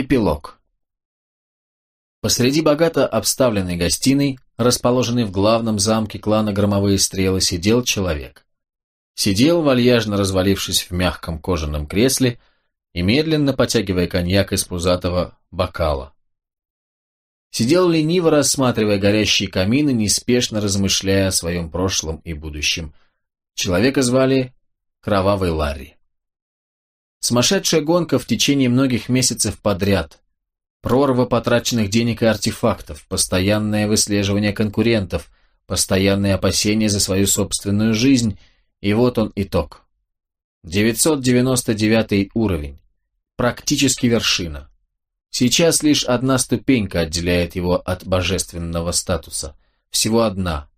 Эпилог. Посреди богато обставленной гостиной, расположенной в главном замке клана Громовые Стрелы, сидел человек. Сидел, вальяжно развалившись в мягком кожаном кресле и медленно потягивая коньяк из пузатого бокала. Сидел лениво, рассматривая горящие камины, неспешно размышляя о своем прошлом и будущем. Человека звали Кровавый Ларри. Сумасшедшая гонка в течение многих месяцев подряд. Прорва потраченных денег и артефактов, постоянное выслеживание конкурентов, постоянные опасения за свою собственную жизнь, и вот он итог. 999 уровень. Практически вершина. Сейчас лишь одна ступенька отделяет его от божественного статуса. Всего одна.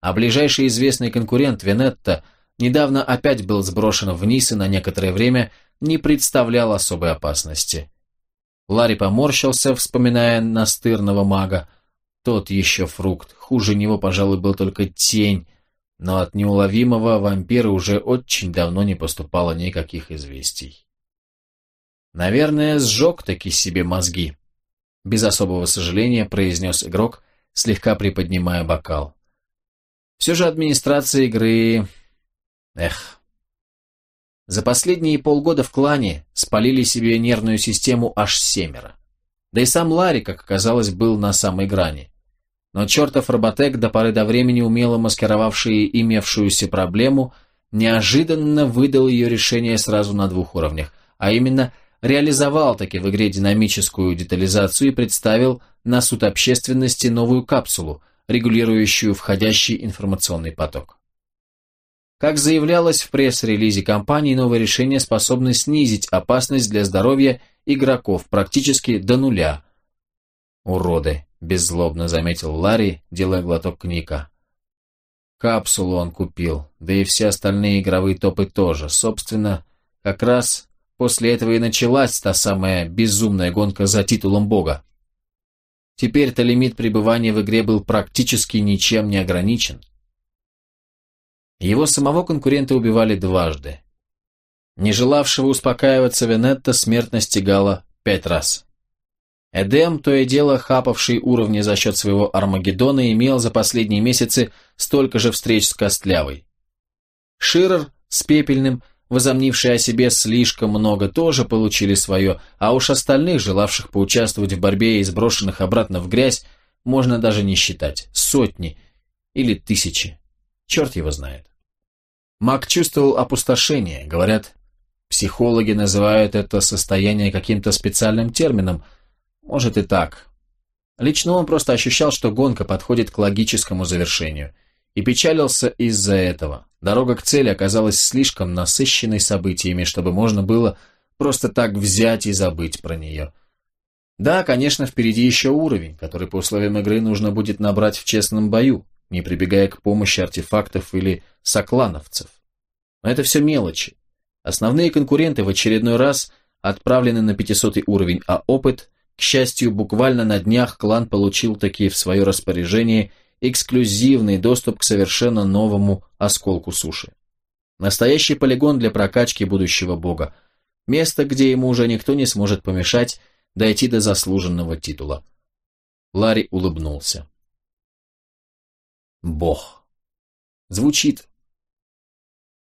А ближайший известный конкурент Венетта недавно опять был сброшен вниз и на некоторое время не представлял особой опасности. Ларри поморщился, вспоминая настырного мага. Тот еще фрукт, хуже него, пожалуй, был только тень, но от неуловимого вампира уже очень давно не поступало никаких известий. Наверное, сжег таки себе мозги. Без особого сожаления произнес игрок, слегка приподнимая бокал. Все же администрация игры... Эх. За последние полгода в клане спалили себе нервную систему аж семеро. Да и сам Ларри, как оказалось, был на самой грани. Но чертов роботек, до поры до времени умело маскировавший имевшуюся проблему, неожиданно выдал ее решение сразу на двух уровнях, а именно – реализовал таки в игре динамическую детализацию и представил на суд общественности новую капсулу, регулирующую входящий информационный поток. Как заявлялось в пресс-релизе компании, новое решение способно снизить опасность для здоровья игроков практически до нуля. «Уроды», – беззлобно заметил Ларри, делая глоток коньяка. Капсулу он купил, да и все остальные игровые топы тоже. Собственно, как раз После этого и началась та самая безумная гонка за титулом бога. Теперь-то лимит пребывания в игре был практически ничем не ограничен. Его самого конкуренты убивали дважды. Не желавшего успокаиваться Венетта смерть настигала пять раз. Эдем, то и дело хапавший уровни за счет своего Армагеддона, имел за последние месяцы столько же встреч с Костлявой. Ширер с Пепельным – возомнившие о себе слишком много, тоже получили свое, а уж остальных, желавших поучаствовать в борьбе и сброшенных обратно в грязь, можно даже не считать. Сотни или тысячи. Черт его знает. Мак чувствовал опустошение. Говорят, психологи называют это состояние каким-то специальным термином. Может и так. Лично он просто ощущал, что гонка подходит к логическому завершению. И печалился из-за этого. Дорога к цели оказалась слишком насыщенной событиями, чтобы можно было просто так взять и забыть про нее. Да, конечно, впереди еще уровень, который по условиям игры нужно будет набрать в честном бою, не прибегая к помощи артефактов или соклановцев. Но это все мелочи. Основные конкуренты в очередной раз отправлены на 500 уровень, а опыт, к счастью, буквально на днях клан получил такие в свое распоряжение – эксклюзивный доступ к совершенно новому осколку суши. Настоящий полигон для прокачки будущего бога. Место, где ему уже никто не сможет помешать дойти до заслуженного титула. Ларри улыбнулся. Бог. Звучит.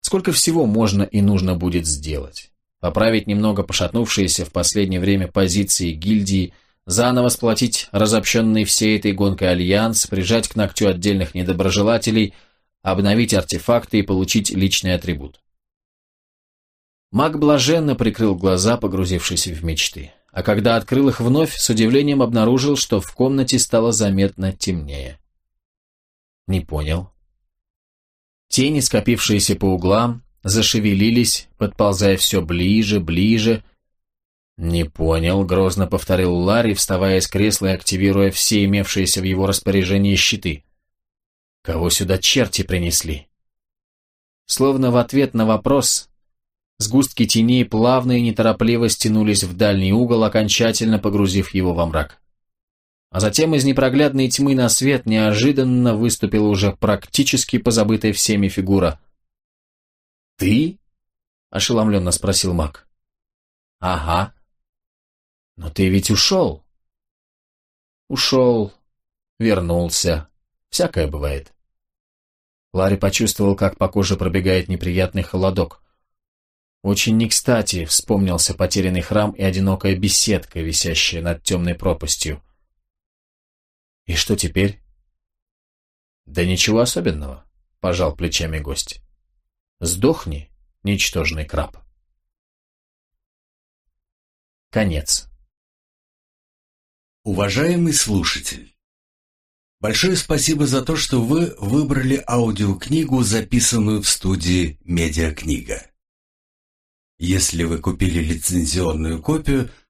Сколько всего можно и нужно будет сделать? Поправить немного пошатнувшиеся в последнее время позиции гильдии – заново сплотить разобщенный всей этой гонкой альянс, прижать к ногтю отдельных недоброжелателей, обновить артефакты и получить личный атрибут. Маг блаженно прикрыл глаза, погрузившись в мечты, а когда открыл их вновь, с удивлением обнаружил, что в комнате стало заметно темнее. Не понял. Тени, скопившиеся по углам, зашевелились, подползая все ближе, ближе, «Не понял», — грозно повторил Ларри, вставая из кресла и активируя все имевшиеся в его распоряжении щиты. «Кого сюда черти принесли?» Словно в ответ на вопрос, сгустки теней плавно и неторопливо стянулись в дальний угол, окончательно погрузив его во мрак. А затем из непроглядной тьмы на свет неожиданно выступила уже практически позабытая всеми фигура. «Ты?» — ошеломленно спросил маг. «Ага», Но ты ведь ушел. Ушел, вернулся. Всякое бывает. Ларри почувствовал, как по коже пробегает неприятный холодок. Очень не кстати вспомнился потерянный храм и одинокая беседка, висящая над темной пропастью. И что теперь? Да ничего особенного, пожал плечами гость. Сдохни, ничтожный краб. Конец. Уважаемый слушатель, большое спасибо за то, что вы выбрали аудиокнигу, записанную в студии «Медиакнига». Если вы купили лицензионную копию,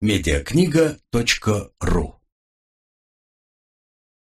медиакнига.ру